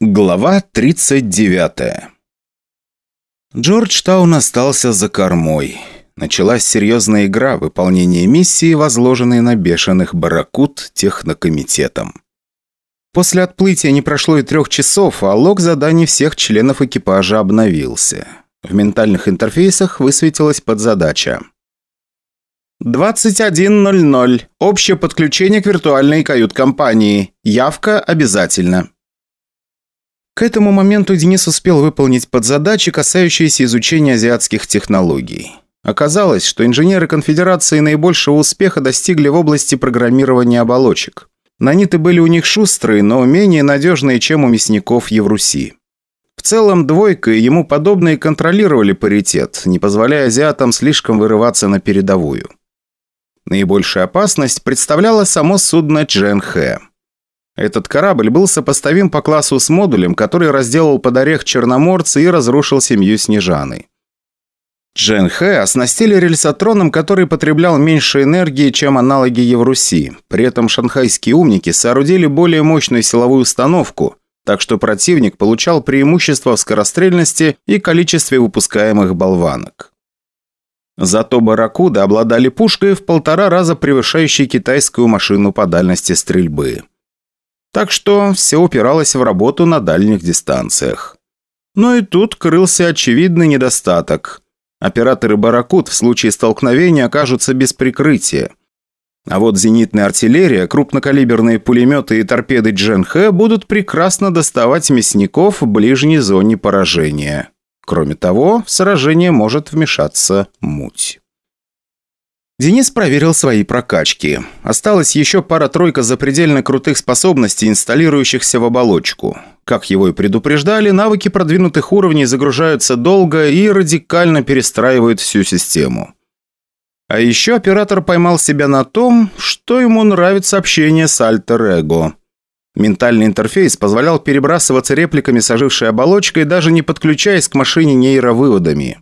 Глава 39 Джорджтаун остался за кормой. Началась серьезная игра выполнения миссии, возложенной на бешеных барракуд технокомитетом. После отплытия не прошло и трех часов, а лог заданий всех членов экипажа обновился. В ментальных интерфейсах высветилась подзадача. 21.00. Общее подключение к виртуальной кают-компании. Явка обязательно. К этому моменту Денис успел выполнить подзадачи, касающиеся изучения азиатских технологий. Оказалось, что инженеры конфедерации наибольшего успеха достигли в области программирования оболочек. Наниты были у них шустрые, но менее надежные, чем у мясников Евруси. В целом, двойка и ему подобные контролировали паритет, не позволяя азиатам слишком вырываться на передовую. Наибольшая опасность представляла само судно Дженхэ. Этот корабль был сопоставим по классу с модулем, который разделал под орех Черноморца и разрушил семью Снежаны. Джен Хэ оснастили рельсотроном, который потреблял меньше энергии, чем аналоги Евруси. При этом шанхайские умники соорудили более мощную силовую установку, так что противник получал преимущество в скорострельности и количестве выпускаемых болванок. Зато «Барракуда» обладали пушкой в полтора раза превышающей китайскую машину по дальности стрельбы. Так что все упиралось в работу на дальних дистанциях. Но и тут крылся очевидный недостаток. Операторы «Барракуд» в случае столкновения окажутся без прикрытия. А вот зенитная артиллерия, крупнокалиберные пулеметы и торпеды Джен-Хэ будут прекрасно доставать мясников в ближней зоне поражения. Кроме того, в сражение может вмешаться муть. Денис проверил свои прокачки. Осталось еще пара-тройка запредельно крутых способностей, инсталирующихся в оболочку. Как его и предупреждали, навыки продвинутых уровней загружаются долго и радикально перестраивают всю систему. А еще оператор поймал себя на том, что ему нравится общение с альтер-эго. Ментальный интерфейс позволял перебрасываться репликами с ожившей оболочкой, даже не подключаясь к машине нейровыводами.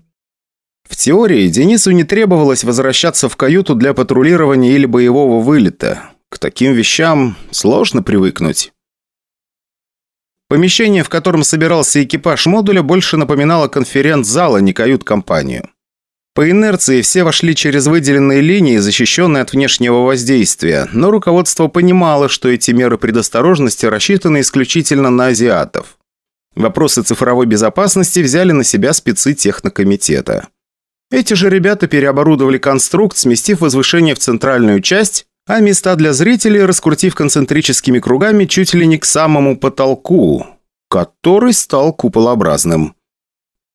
В теории Денису не требовалось возвращаться в каюту для патрулирования или боевого вылета. К таким вещам сложно привыкнуть. Помещение, в котором собирался экипаж модуля, больше напоминало конференц-зал, а не кают-компанию. По инерции все вошли через выделенные линии, защищенные от внешнего воздействия, но руководство понимало, что эти меры предосторожности рассчитаны исключительно на азиатов. Вопросы цифровой безопасности взяли на себя спецы технокомитета. Эти же ребята переоборудовали конструкт, сместив возвышение в центральную часть, а места для зрителей раскрутив концентрическими кругами чуть ли не к самому потолку, который стал куполообразным.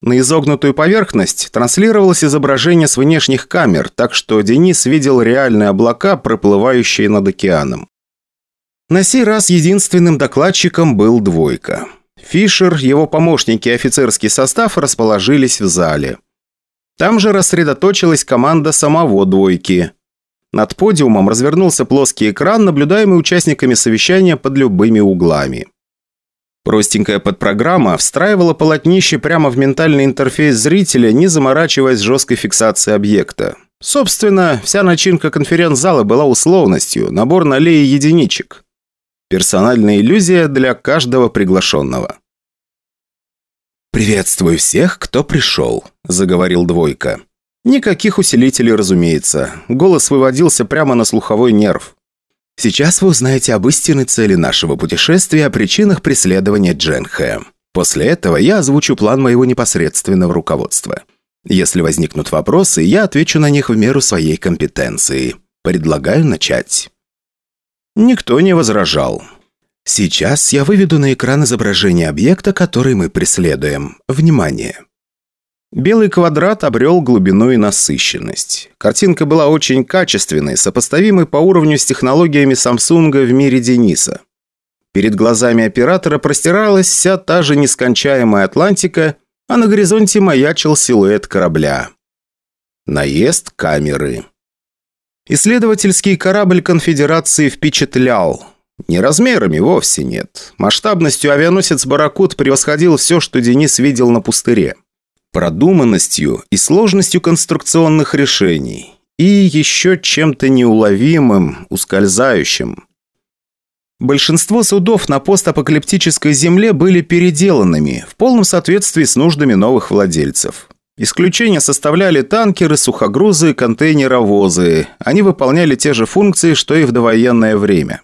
На изогнутую поверхность транслировалось изображение с внешних камер, так что Денис видел реальные облака, проплывающие над океаном. На сей раз единственным докладчиком был двойка. Фишер, его помощники и офицерский состав расположились в зале. Там же рассредоточилась команда самого двойки. Над подиумом развернулся плоский экран, наблюдаемый участниками совещания под любыми углами. Простенькая подпрограмма встраивала полотнище прямо в ментальный интерфейс зрителя, не заморачиваясь жесткой фиксацией объекта. Собственно, вся начинка конференц-зала была условностью, набор на леи единичек. Персональная иллюзия для каждого приглашенного. «Приветствую всех, кто пришел», – заговорил Двойка. Никаких усилителей, разумеется. Голос выводился прямо на слуховой нерв. Сейчас вы узнаете об истинной цели нашего путешествия, о причинах преследования Дженхэ. После этого я озвучу план моего непосредственного руководства. Если возникнут вопросы, я отвечу на них в меру своей компетенции. Предлагаю начать. Никто не возражал. Сейчас я выведу на экран изображение объекта, который мы преследуем. Внимание! Белый квадрат обрел глубину и насыщенность. Картинка была очень качественной, сопоставимой по уровню с технологиями Samsung в мире Дениса. Перед глазами оператора простиралась вся та же нескончаемая Атлантика, а на горизонте маячил силуэт корабля. Наезд камеры. Исследовательский корабль конфедерации впечатлял. Не размерами вовсе нет. Масштабностью авианосец «Барракуд» превосходил все, что Денис видел на пустыре. Продуманностью и сложностью конструкционных решений. И еще чем-то неуловимым, ускользающим. Большинство судов на постапокалиптической земле были переделанными, в полном соответствии с нуждами новых владельцев. Исключение составляли танкеры, сухогрузы, контейнеровозы. Они выполняли те же функции, что и в довоенное время.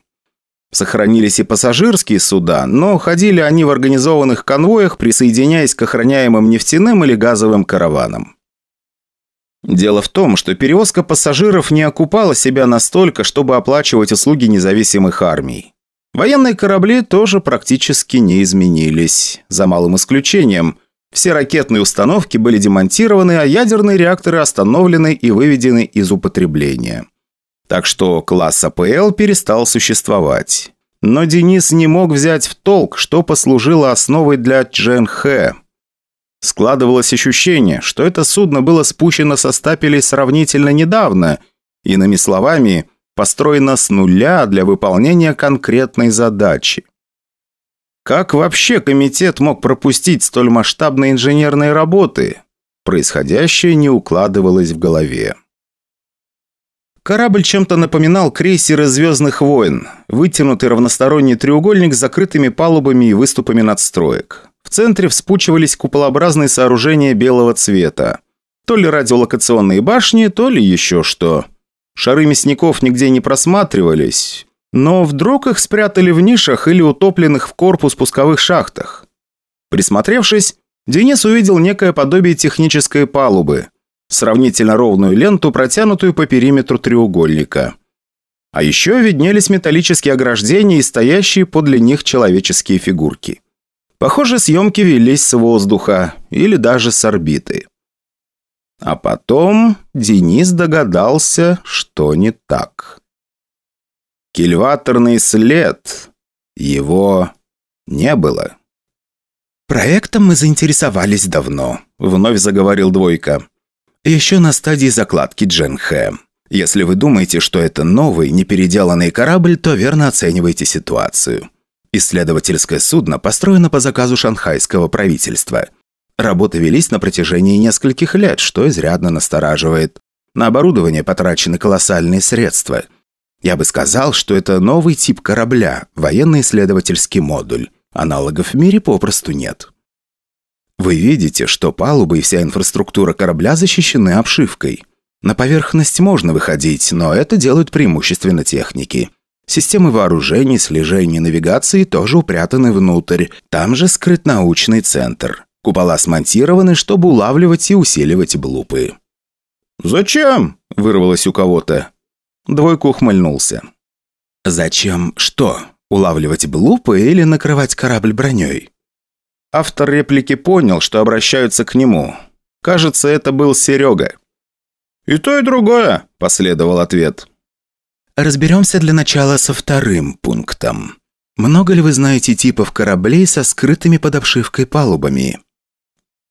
Сохранились и пассажирские суда, но ходили они в организованных конвоях, присоединяясь к охраняемым нефтяным или газовым караванам. Дело в том, что перевозка пассажиров не окупала себя настолько, чтобы оплачивать услуги независимых армий. Военные корабли тоже практически не изменились, за малым исключением. Все ракетные установки были демонтированы, а ядерные реакторы остановлены и выведены из употребления. Так что класс АПЛ перестал существовать. Но Денис не мог взять в толк, что послужило основой для Джен-Хэ. Складывалось ощущение, что это судно было спущено со стапелей сравнительно недавно, иными словами, построено с нуля для выполнения конкретной задачи. Как вообще комитет мог пропустить столь масштабные инженерные работы? Происходящее не укладывалось в голове. Корабль чем-то напоминал крейсеры «Звездных войн», вытянутый равносторонний треугольник с закрытыми палубами и выступами надстроек. В центре вспучивались куполообразные сооружения белого цвета. То ли радиолокационные башни, то ли еще что. Шары мясников нигде не просматривались, но вдруг их спрятали в нишах или утопленных в корпус пусковых шахтах. Присмотревшись, Денис увидел некое подобие технической палубы – сравнительно ровную ленту, протянутую по периметру треугольника. А еще виднелись металлические ограждения и стоящие подле них человеческие фигурки. Похоже, съемки велись с воздуха или даже с орбиты. А потом Денис догадался, что не так. Кильваторный след. Его не было. «Проектом мы заинтересовались давно», — вновь заговорил Двойка. Еще на стадии закладки Дженхэ. Если вы думаете, что это новый, непеределанный корабль, то верно оцениваете ситуацию. Исследовательское судно построено по заказу шанхайского правительства. Работы велись на протяжении нескольких лет, что изрядно настораживает. На оборудование потрачены колоссальные средства. Я бы сказал, что это новый тип корабля, военно-исследовательский модуль. Аналогов в мире попросту нет. Вы видите, что палуба и вся инфраструктура корабля защищены обшивкой. На поверхность можно выходить, но это делают преимущественно техники. Системы вооружений, слежения и навигации тоже упрятаны внутрь. Там же скрыт научный центр. Купола смонтированы, чтобы улавливать и усиливать блупы. «Зачем?» – вырвалось у кого-то. Двойку ухмыльнулся. «Зачем что? Улавливать блупы или накрывать корабль броней?» Автор реплики понял, что обращаются к нему. Кажется, это был Серега. «И то, и другое», – последовал ответ. Разберемся для начала со вторым пунктом. Много ли вы знаете типов кораблей со скрытыми под обшивкой палубами?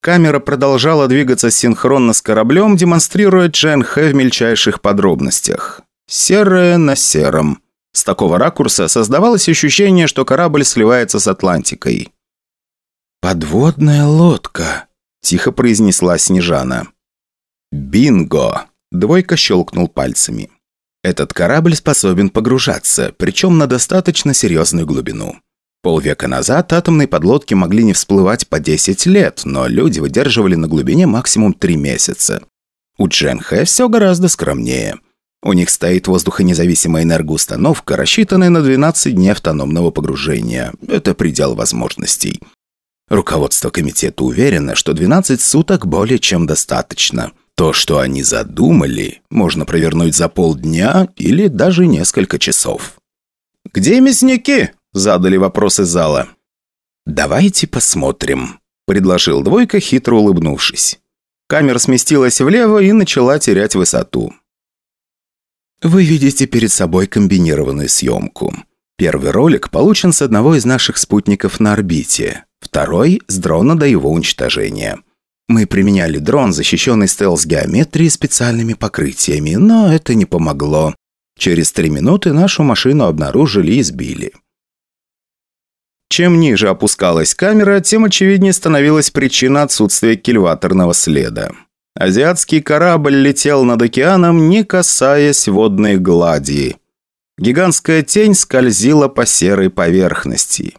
Камера продолжала двигаться синхронно с кораблем, демонстрируя Джен Хэ в мельчайших подробностях. Серое на сером. С такого ракурса создавалось ощущение, что корабль сливается с Атлантикой. «Подводная лодка», – тихо произнесла Снежана. «Бинго!» – двойка щелкнул пальцами. «Этот корабль способен погружаться, причем на достаточно серьезную глубину. Полвека назад атомные подлодки могли не всплывать по 10 лет, но люди выдерживали на глубине максимум 3 месяца. У Дженхэ все гораздо скромнее. У них стоит воздухонезависимая энергоустановка, рассчитанная на 12 дней автономного погружения. Это предел возможностей. Руководство комитета уверено, что 12 суток более чем достаточно. То, что они задумали, можно провернуть за полдня или даже несколько часов. «Где мясники?» – задали вопросы зала. «Давайте посмотрим», – предложил Двойка, хитро улыбнувшись. Камера сместилась влево и начала терять высоту. Вы видите перед собой комбинированную съемку. Первый ролик получен с одного из наших спутников на орбите второй – с дрона до его уничтожения. Мы применяли дрон, защищенный стелс-геометрией специальными покрытиями, но это не помогло. Через три минуты нашу машину обнаружили и сбили. Чем ниже опускалась камера, тем очевиднее становилась причина отсутствия кильваторного следа. Азиатский корабль летел над океаном, не касаясь водной глади. Гигантская тень скользила по серой поверхности.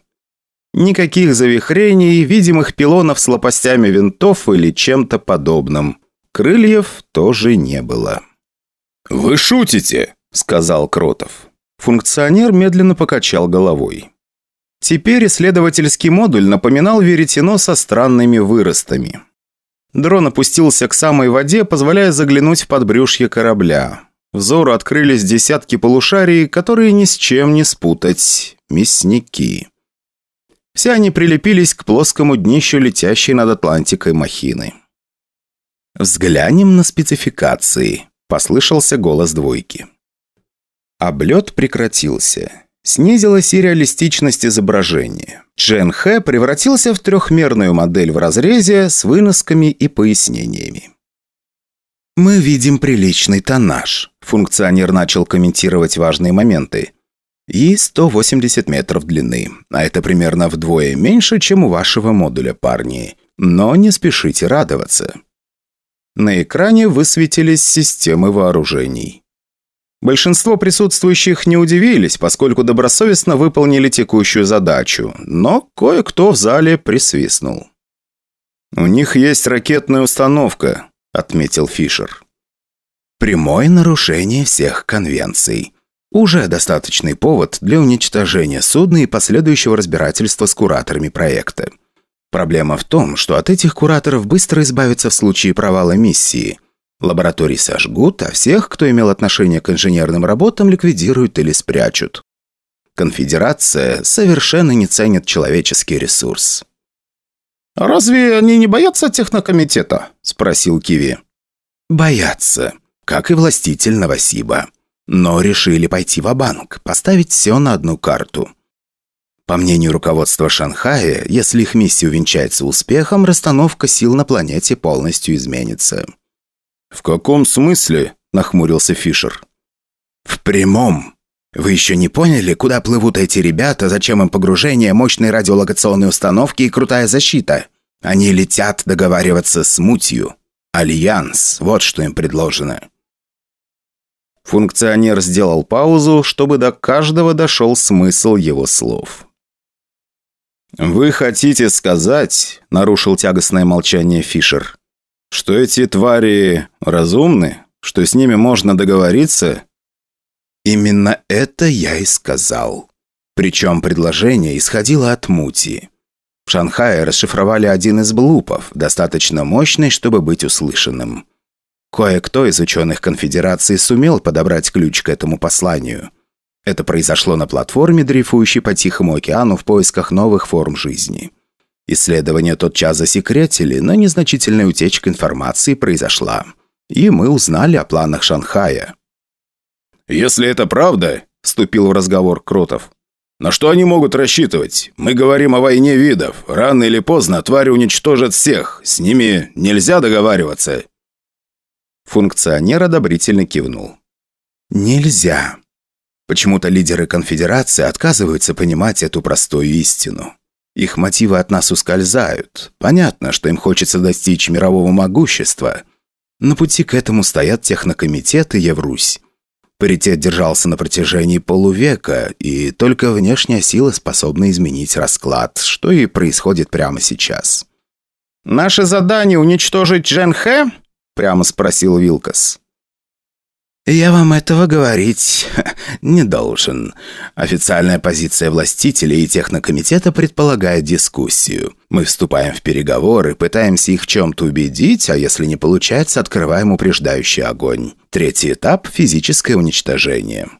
Никаких завихрений, видимых пилонов с лопастями винтов или чем-то подобным. Крыльев тоже не было. «Вы шутите?» – сказал Кротов. Функционер медленно покачал головой. Теперь исследовательский модуль напоминал веретено со странными выростами. Дрон опустился к самой воде, позволяя заглянуть в подбрюшье корабля. Взору открылись десятки полушарий, которые ни с чем не спутать. Мясники. Все они прилепились к плоскому днищу летящей над Атлантикой махины. «Взглянем на спецификации», – послышался голос двойки. Облет прекратился. Снизилась и реалистичность изображения. Джен Хэ превратился в трехмерную модель в разрезе с выносками и пояснениями. «Мы видим приличный тоннаж», – функционер начал комментировать важные моменты. «И 180 метров длины, а это примерно вдвое меньше, чем у вашего модуля, парни. Но не спешите радоваться». На экране высветились системы вооружений. Большинство присутствующих не удивились, поскольку добросовестно выполнили текущую задачу, но кое-кто в зале присвистнул. «У них есть ракетная установка», – отметил Фишер. «Прямое нарушение всех конвенций. Уже достаточный повод для уничтожения судна и последующего разбирательства с кураторами проекта. Проблема в том, что от этих кураторов быстро избавиться в случае провала миссии – Лаборатории сожгут, а всех, кто имел отношение к инженерным работам, ликвидируют или спрячут. Конфедерация совершенно не ценит человеческий ресурс. «Разве они не боятся технокомитета?» – спросил Киви. «Боятся, как и властитель Новосиба. Но решили пойти в банк поставить все на одну карту. По мнению руководства Шанхая, если их миссия увенчается успехом, расстановка сил на планете полностью изменится». «В каком смысле?» – нахмурился Фишер. «В прямом. Вы еще не поняли, куда плывут эти ребята, зачем им погружение, мощной радиолокационной установки и крутая защита? Они летят договариваться с мутью. Альянс, вот что им предложено». Функционер сделал паузу, чтобы до каждого дошел смысл его слов. «Вы хотите сказать», – нарушил тягостное молчание Фишер, что эти твари разумны? Что с ними можно договориться? Именно это я и сказал. Причем предложение исходило от Мути. В Шанхае расшифровали один из блупов, достаточно мощный, чтобы быть услышанным. Кое-кто из ученых конфедерации сумел подобрать ключ к этому посланию. Это произошло на платформе, дрейфующей по Тихому океану в поисках новых форм жизни. Исследования тотчас засекретили, но незначительная утечка информации произошла. И мы узнали о планах Шанхая. «Если это правда», – вступил в разговор Кротов, – «на что они могут рассчитывать? Мы говорим о войне видов. Рано или поздно твари уничтожат всех. С ними нельзя договариваться». Функционер одобрительно кивнул. «Нельзя. Почему-то лидеры конфедерации отказываются понимать эту простую истину. Их мотивы от нас ускользают. Понятно, что им хочется достичь мирового могущества. На пути к этому стоят технокомитет и Еврусь. Паритет держался на протяжении полувека, и только внешняя сила способна изменить расклад, что и происходит прямо сейчас. «Наше задание – уничтожить Джен Хэ?» – прямо спросил Вилкас. «Я вам этого говорить не должен. Официальная позиция властителей и технокомитета предполагает дискуссию. Мы вступаем в переговоры, пытаемся их в чем-то убедить, а если не получается, открываем упреждающий огонь. Третий этап – физическое уничтожение».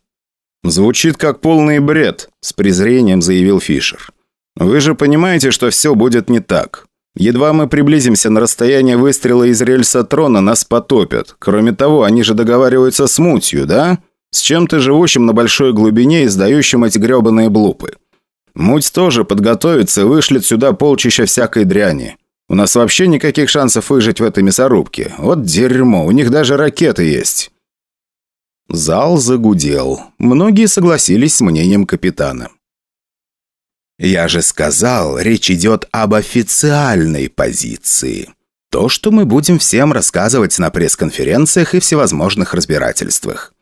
«Звучит как полный бред», – с презрением заявил Фишер. «Вы же понимаете, что все будет не так. Едва мы приблизимся на расстояние выстрела из рельса трона, нас потопят. Кроме того, они же договариваются с мутью, да? С чем-то живущим на большой глубине и сдающим эти гребаные блупы. Муть тоже подготовится и вышлет сюда полчища всякой дряни. У нас вообще никаких шансов выжить в этой мясорубке. Вот дерьмо, у них даже ракеты есть». Зал загудел. Многие согласились с мнением капитана. Я же сказал, речь идет об официальной позиции. То, что мы будем всем рассказывать на пресс-конференциях и всевозможных разбирательствах.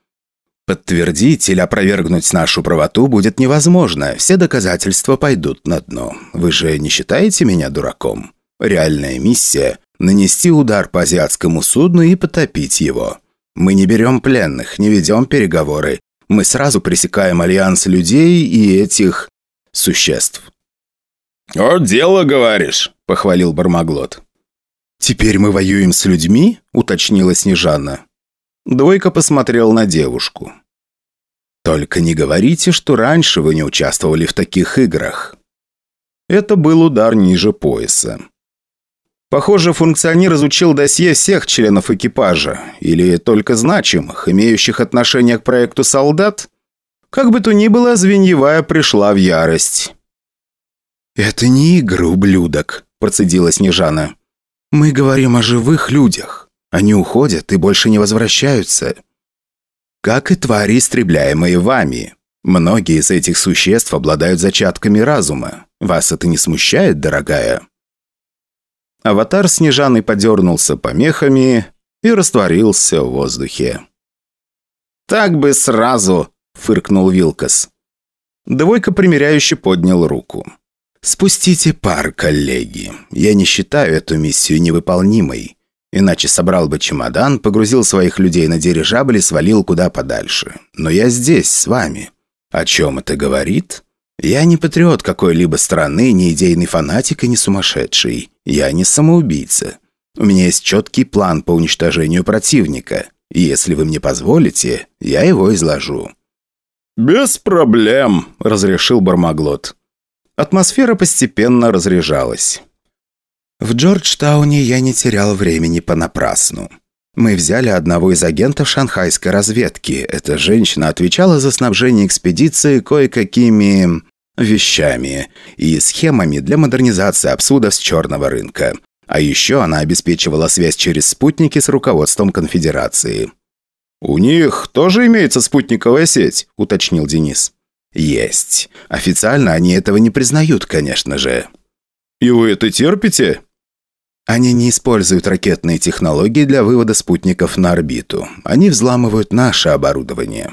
Подтвердить или опровергнуть нашу правоту будет невозможно. Все доказательства пойдут на дно. Вы же не считаете меня дураком? Реальная миссия – нанести удар по азиатскому судну и потопить его. Мы не берем пленных, не ведем переговоры. Мы сразу пресекаем альянс людей и этих... существ. «О, дело, говоришь», – похвалил Бармаглот. «Теперь мы воюем с людьми?» – уточнила Снежана. Двойка посмотрел на девушку. «Только не говорите, что раньше вы не участвовали в таких играх». Это был удар ниже пояса. Похоже, функционер изучил досье всех членов экипажа, или только значимых, имеющих отношение к проекту солдат. Как бы то ни было, Звеньевая пришла в ярость. «Это не игры, ублюдок», – процедила Снежана. «Мы говорим о живых людях. Они уходят и больше не возвращаются. Как и твари, истребляемые вами. Многие из этих существ обладают зачатками разума. Вас это не смущает, дорогая?» Аватар Снежаны подернулся помехами и растворился в воздухе. «Так бы сразу!» – фыркнул Вилкас. Двойка примиряюще поднял руку. «Спустите пар, коллеги. Я не считаю эту миссию невыполнимой. Иначе собрал бы чемодан, погрузил своих людей на дирижабль и свалил куда подальше. Но я здесь, с вами. О чем это говорит? Я не патриот какой-либо страны, не идейный фанатик и не сумасшедший. Я не самоубийца. У меня есть четкий план по уничтожению противника. И если вы мне позволите, я его изложу». «Без проблем», – разрешил Бармаглот. Атмосфера постепенно разряжалась. В Джорджтауне я не терял времени понапрасну. Мы взяли одного из агентов шанхайской разведки. Эта женщина отвечала за снабжение экспедиции кое-какими вещами и схемами для модернизации обсудов с черного рынка. А еще она обеспечивала связь через спутники с руководством конфедерации. «У них тоже имеется спутниковая сеть», – уточнил Денис. «Есть. Официально они этого не признают, конечно же». «И вы это терпите?» Они не используют ракетные технологии для вывода спутников на орбиту. Они взламывают наше оборудование.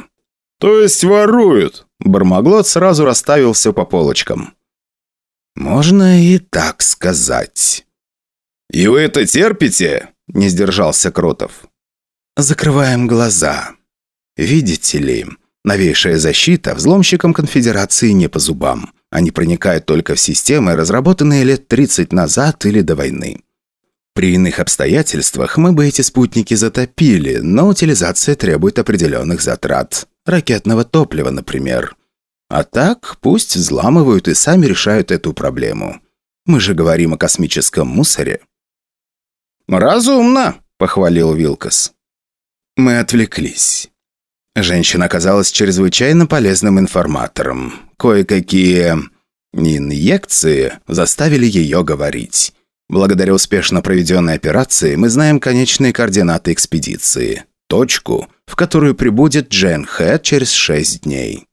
То есть воруют? Бармаглот сразу расставил все по полочкам. Можно и так сказать. «И вы это терпите?» – не сдержался Кротов. «Закрываем глаза. Видите ли, новейшая защита взломщикам конфедерации не по зубам. Они проникают только в системы, разработанные лет 30 назад или до войны. При иных обстоятельствах мы бы эти спутники затопили, но утилизация требует определенных затрат. Ракетного топлива, например. А так, пусть взламывают и сами решают эту проблему. Мы же говорим о космическом мусоре. «Разумно», – похвалил Вилкас. Мы отвлеклись. Женщина оказалась чрезвычайно полезным информатором. Кое-какие инъекции заставили ее говорить. Благодаря успешно проведенной операции мы знаем конечные координаты экспедиции. Точку, в которую прибудет Джен Хэ через шесть дней.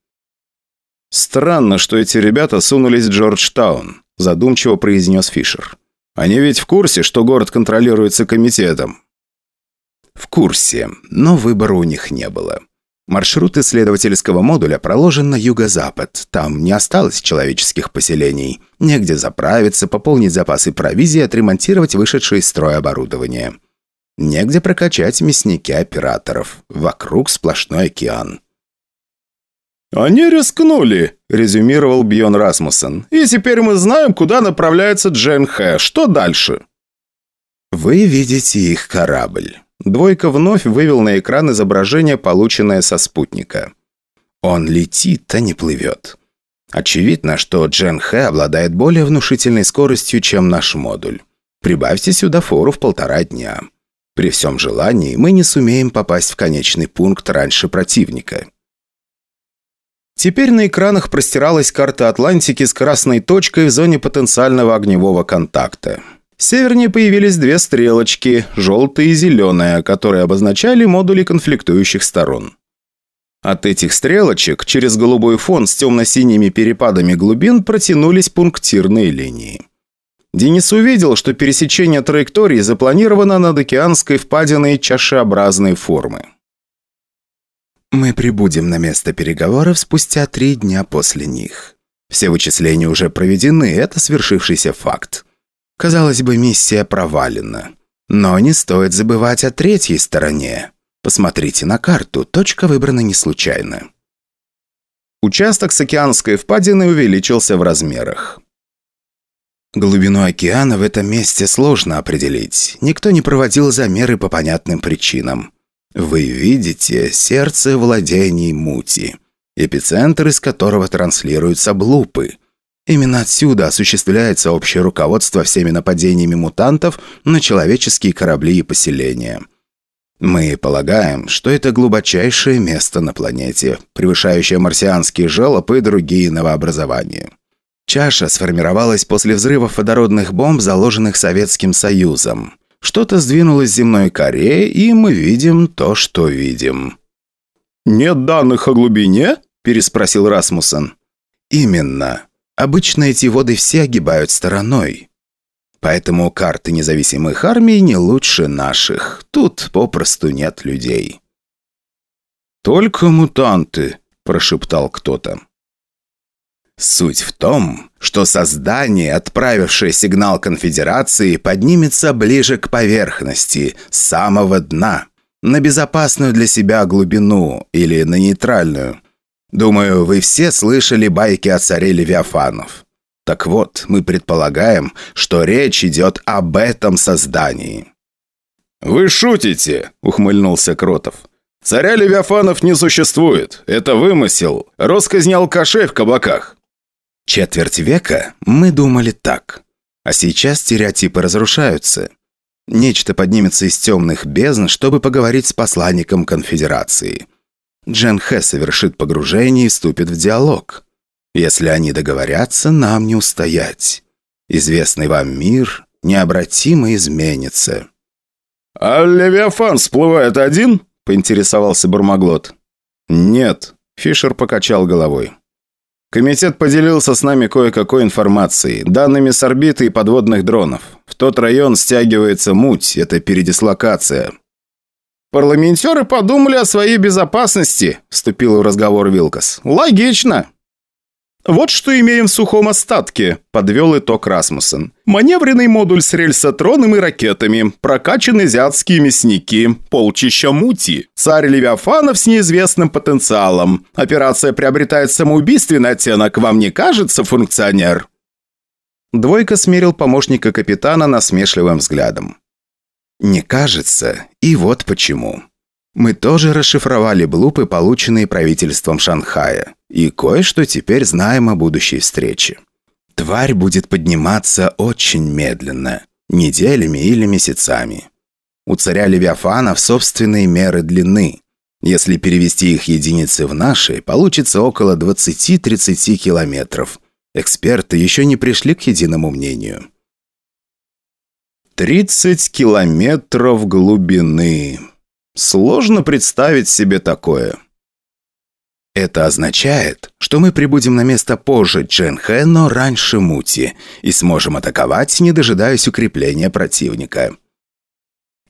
«Странно, что эти ребята сунулись в Джорджтаун», задумчиво произнес Фишер. «Они ведь в курсе, что город контролируется комитетом». «В курсе, но выбора у них не было. Маршрут исследовательского модуля проложен на юго-запад. Там не осталось человеческих поселений. Негде заправиться, пополнить запасы провизии, отремонтировать вышедшее из строя оборудование. Негде прокачать мясники операторов. Вокруг сплошной океан. «Они рискнули», – резюмировал Бьон Расмуссен. «И теперь мы знаем, куда направляется Джен Хэ. Что дальше?» «Вы видите их корабль. Двойка вновь вывел на экран изображение, полученное со спутника. Он летит, а не плывет. Очевидно, что Джен Хэ обладает более внушительной скоростью, чем наш модуль. Прибавьте сюда фору в полтора дня. При всем желании мы не сумеем попасть в конечный пункт раньше противника. Теперь на экранах простиралась карта Атлантики с красной точкой в зоне потенциального огневого контакта. Севернее появились две стрелочки, желтая и зеленая, которые обозначали модули конфликтующих сторон. От этих стрелочек через голубой фон с темно-синими перепадами глубин протянулись пунктирные линии. Денис увидел, что пересечение траектории запланировано над океанской впадиной чашеобразной формы. Мы прибудем на место переговоров спустя три дня после них. Все вычисления уже проведены, это свершившийся факт. Казалось бы, миссия провалена. Но не стоит забывать о третьей стороне. Посмотрите на карту, точка выбрана не случайно. Участок с океанской впадиной увеличился в размерах. Глубину океана в этом месте сложно определить. Никто не проводил замеры по понятным причинам. Вы видите сердце владений Мути, эпицентр из которого транслируются блупы. Именно отсюда осуществляется общее руководство всеми нападениями мутантов на человеческие корабли и поселения. Мы полагаем, что это глубочайшее место на планете, превышающее марсианские желобы и другие новообразования. Чаша сформировалась после взрывов водородных бомб, заложенных Советским Союзом. Что-то сдвинулось с земной коре, и мы видим то, что видим. «Нет данных о глубине?» – переспросил Расмуссен. «Именно. Обычно эти воды все огибают стороной. Поэтому карты независимых армий не лучше наших. Тут попросту нет людей». «Только мутанты», – прошептал кто-то. Суть в том, что создание, отправившее сигнал конфедерации, поднимется ближе к поверхности, с самого дна, на безопасную для себя глубину или на нейтральную. Думаю, вы все слышали байки о царе Левиафанов. Так вот, мы предполагаем, что речь идет об этом создании». «Вы шутите?» – ухмыльнулся Кротов. «Царя Левиафанов не существует. Это вымысел. Росказни алкашей в кабаках». Четверть века мы думали так. А сейчас стереотипы разрушаются. Нечто поднимется из темных бездн, чтобы поговорить с посланником конфедерации. Джен Хэ совершит погружение и вступит в диалог. Если они договорятся, нам не устоять. Известный вам мир необратимо изменится». «А Левиафан всплывает один?» – поинтересовался Бармаглот. «Нет», – Фишер покачал головой. Комитет поделился с нами кое-какой информацией, данными с орбиты и подводных дронов. В тот район стягивается муть, это передислокация. «Парламентеры подумали о своей безопасности», – вступил в разговор Вилкас. «Логично». «Вот что имеем в сухом остатке», – подвел итог Расмуссен. «Маневренный модуль с рельсотроном и ракетами, прокачаны азиатские мясники, полчища мути, царь Левиафанов с неизвестным потенциалом. Операция приобретает самоубийственный оттенок, вам не кажется, функционер?» Двойка смерил помощника капитана насмешливым взглядом. «Не кажется, и вот почему». Мы тоже расшифровали блупы, полученные правительством Шанхая, и кое-что теперь знаем о будущей встрече. Тварь будет подниматься очень медленно, неделями или месяцами. У царя Левиафанов собственные меры длины. Если перевести их единицы в наши, получится около 20-30 километров. Эксперты еще не пришли к единому мнению. 30 километров глубины. Сложно представить себе такое. Это означает, что мы прибудем на место позже Дженхэ, но раньше Мути, и сможем атаковать, не дожидаясь укрепления противника.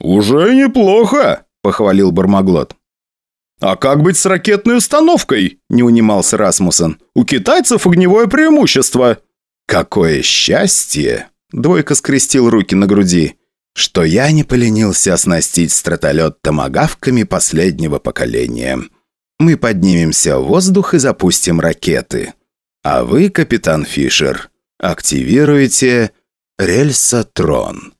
«Уже неплохо», — похвалил Бармаглот. «А как быть с ракетной установкой?» – не унимался Расмуссен. «У китайцев огневое преимущество». «Какое счастье!» – Двойка скрестил руки на груди что я не поленился оснастить стратолет томагавками последнего поколения. Мы поднимемся в воздух и запустим ракеты. А вы, капитан Фишер, активируете рельсотрон.